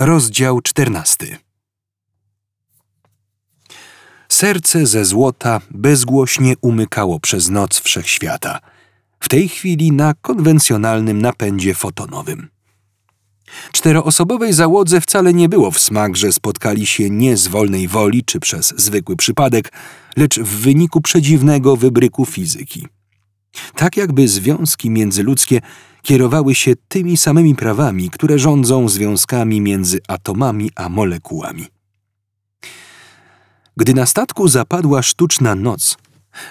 Rozdział czternasty. Serce ze złota bezgłośnie umykało przez noc wszechświata, w tej chwili na konwencjonalnym napędzie fotonowym. Czteroosobowej załodze wcale nie było w smak, że spotkali się nie z wolnej woli czy przez zwykły przypadek, lecz w wyniku przedziwnego wybryku fizyki. Tak jakby związki międzyludzkie kierowały się tymi samymi prawami, które rządzą związkami między atomami a molekułami. Gdy na statku zapadła sztuczna noc,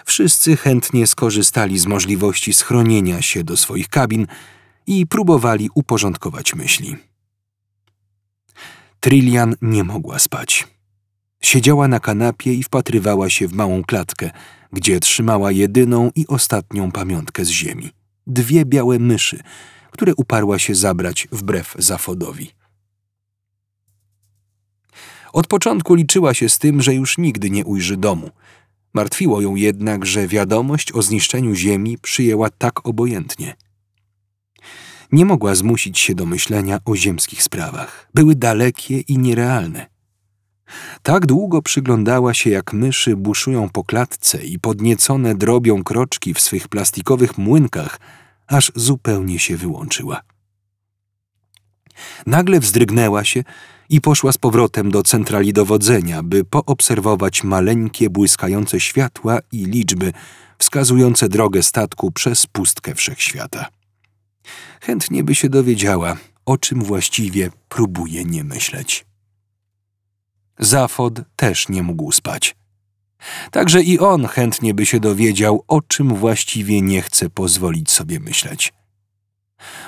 wszyscy chętnie skorzystali z możliwości schronienia się do swoich kabin i próbowali uporządkować myśli. Trillian nie mogła spać. Siedziała na kanapie i wpatrywała się w małą klatkę, gdzie trzymała jedyną i ostatnią pamiątkę z ziemi dwie białe myszy, które uparła się zabrać wbrew Zafodowi. Od początku liczyła się z tym, że już nigdy nie ujrzy domu. Martwiło ją jednak, że wiadomość o zniszczeniu ziemi przyjęła tak obojętnie. Nie mogła zmusić się do myślenia o ziemskich sprawach. Były dalekie i nierealne. Tak długo przyglądała się, jak myszy buszują po klatce i podniecone drobią kroczki w swych plastikowych młynkach, aż zupełnie się wyłączyła. Nagle wzdrygnęła się i poszła z powrotem do centrali dowodzenia, by poobserwować maleńkie, błyskające światła i liczby wskazujące drogę statku przez pustkę wszechświata. Chętnie by się dowiedziała, o czym właściwie próbuje nie myśleć. Zafod też nie mógł spać. Także i on chętnie by się dowiedział, o czym właściwie nie chce pozwolić sobie myśleć.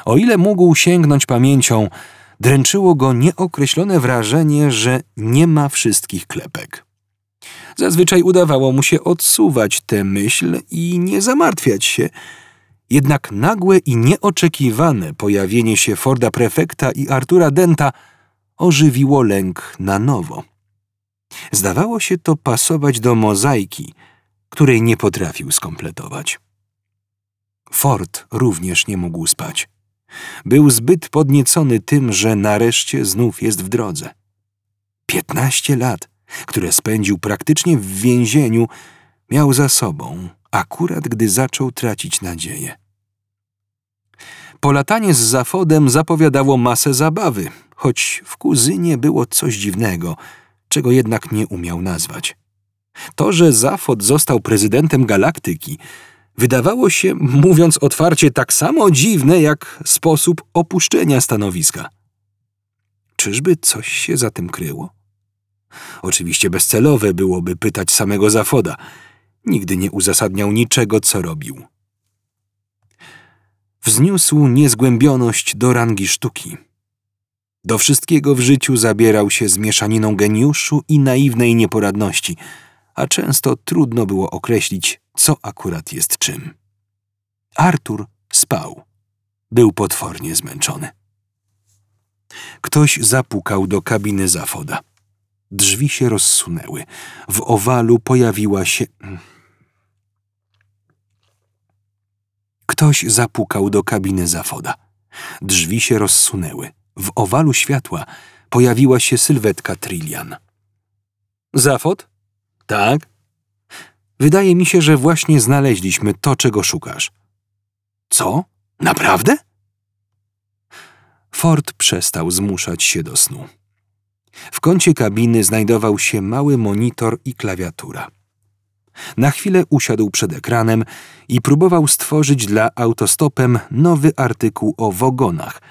O ile mógł sięgnąć pamięcią, dręczyło go nieokreślone wrażenie, że nie ma wszystkich klepek. Zazwyczaj udawało mu się odsuwać tę myśl i nie zamartwiać się, jednak nagłe i nieoczekiwane pojawienie się Forda Prefekta i Artura Denta ożywiło lęk na nowo. Zdawało się to pasować do mozaiki, której nie potrafił skompletować. Ford również nie mógł spać. Był zbyt podniecony tym, że nareszcie znów jest w drodze. Piętnaście lat, które spędził praktycznie w więzieniu, miał za sobą, akurat gdy zaczął tracić nadzieję. Polatanie z Zafodem zapowiadało masę zabawy, choć w kuzynie było coś dziwnego – czego jednak nie umiał nazwać. To, że Zafod został prezydentem galaktyki, wydawało się, mówiąc otwarcie, tak samo dziwne jak sposób opuszczenia stanowiska. Czyżby coś się za tym kryło? Oczywiście bezcelowe byłoby pytać samego Zafoda. Nigdy nie uzasadniał niczego, co robił. Wzniósł niezgłębioność do rangi sztuki. Do wszystkiego w życiu zabierał się z mieszaniną geniuszu i naiwnej nieporadności, a często trudno było określić, co akurat jest czym. Artur spał. Był potwornie zmęczony. Ktoś zapukał do kabiny Zafoda. Drzwi się rozsunęły. W owalu pojawiła się. Ktoś zapukał do kabiny Zafoda. Drzwi się rozsunęły. W owalu światła pojawiła się sylwetka Trillian. Zafot? Tak. Wydaje mi się, że właśnie znaleźliśmy to, czego szukasz. Co? Naprawdę? Ford przestał zmuszać się do snu. W kącie kabiny znajdował się mały monitor i klawiatura. Na chwilę usiadł przed ekranem i próbował stworzyć dla autostopem nowy artykuł o wogonach –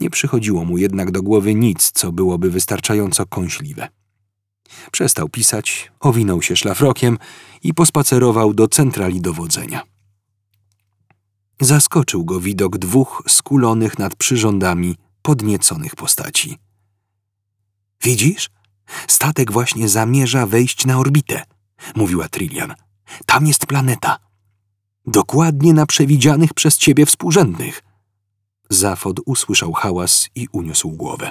nie przychodziło mu jednak do głowy nic, co byłoby wystarczająco kąśliwe. Przestał pisać, owinął się szlafrokiem i pospacerował do centrali dowodzenia. Zaskoczył go widok dwóch skulonych nad przyrządami podnieconych postaci. Widzisz? Statek właśnie zamierza wejść na orbitę, mówiła Trillian. Tam jest planeta. Dokładnie na przewidzianych przez ciebie współrzędnych. Zafod usłyszał hałas i uniósł głowę.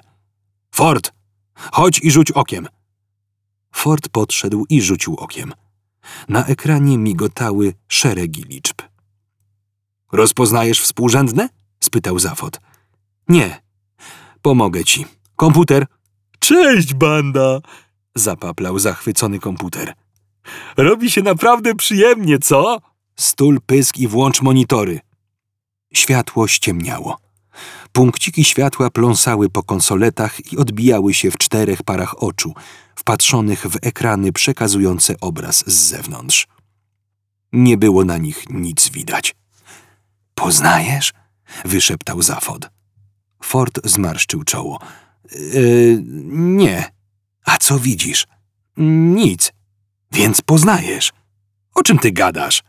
Ford! Chodź i rzuć okiem! Ford podszedł i rzucił okiem. Na ekranie migotały szeregi liczb. Rozpoznajesz współrzędne? spytał Zafod. Nie. Pomogę ci. Komputer. Cześć, banda! Zapaplał zachwycony komputer. Robi się naprawdę przyjemnie, co? Stul, pysk i włącz monitory. Światło ściemniało. Punkciki światła pląsały po konsoletach i odbijały się w czterech parach oczu, wpatrzonych w ekrany przekazujące obraz z zewnątrz. Nie było na nich nic widać. Poznajesz? wyszeptał Zafod. Ford zmarszczył czoło. Yy, nie. A co widzisz? Nic. Więc poznajesz. O czym ty gadasz?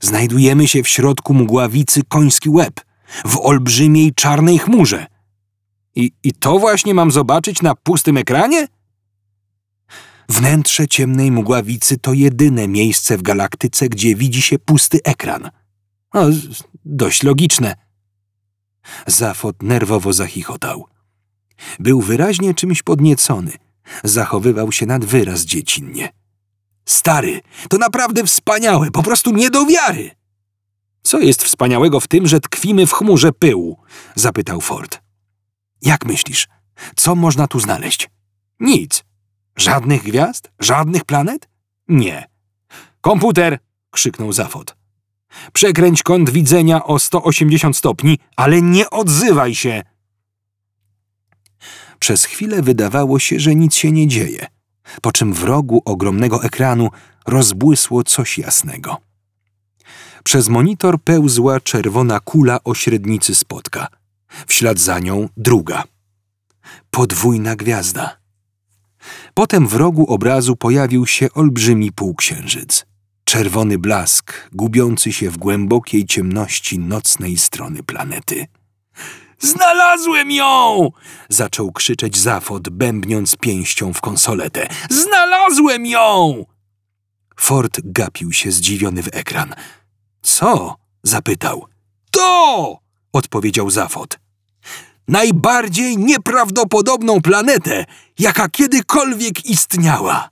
Znajdujemy się w środku mgławicy koński łeb, w olbrzymiej czarnej chmurze. I, I to właśnie mam zobaczyć na pustym ekranie? Wnętrze ciemnej mgławicy to jedyne miejsce w galaktyce, gdzie widzi się pusty ekran. No, dość logiczne. Zafot nerwowo zachichotał. Był wyraźnie czymś podniecony. Zachowywał się nad wyraz dziecinnie. Stary, to naprawdę wspaniałe, po prostu nie do wiary. Co jest wspaniałego w tym, że tkwimy w chmurze pyłu? zapytał Ford. Jak myślisz, co można tu znaleźć? Nic. Żadnych gwiazd? Żadnych planet? Nie. Komputer! krzyknął Zafot. Przekręć kąt widzenia o 180 stopni, ale nie odzywaj się! Przez chwilę wydawało się, że nic się nie dzieje, po czym w rogu ogromnego ekranu rozbłysło coś jasnego. Przez monitor pełzła czerwona kula o średnicy spotka. W ślad za nią druga. Podwójna gwiazda. Potem w rogu obrazu pojawił się olbrzymi półksiężyc. Czerwony blask, gubiący się w głębokiej ciemności nocnej strony planety. Znalazłem ją! Zaczął krzyczeć Zafod, bębniąc pięścią w konsoletę. Znalazłem ją! Ford gapił się zdziwiony w ekran. Co? zapytał. To! odpowiedział Zafod. Najbardziej nieprawdopodobną planetę, jaka kiedykolwiek istniała.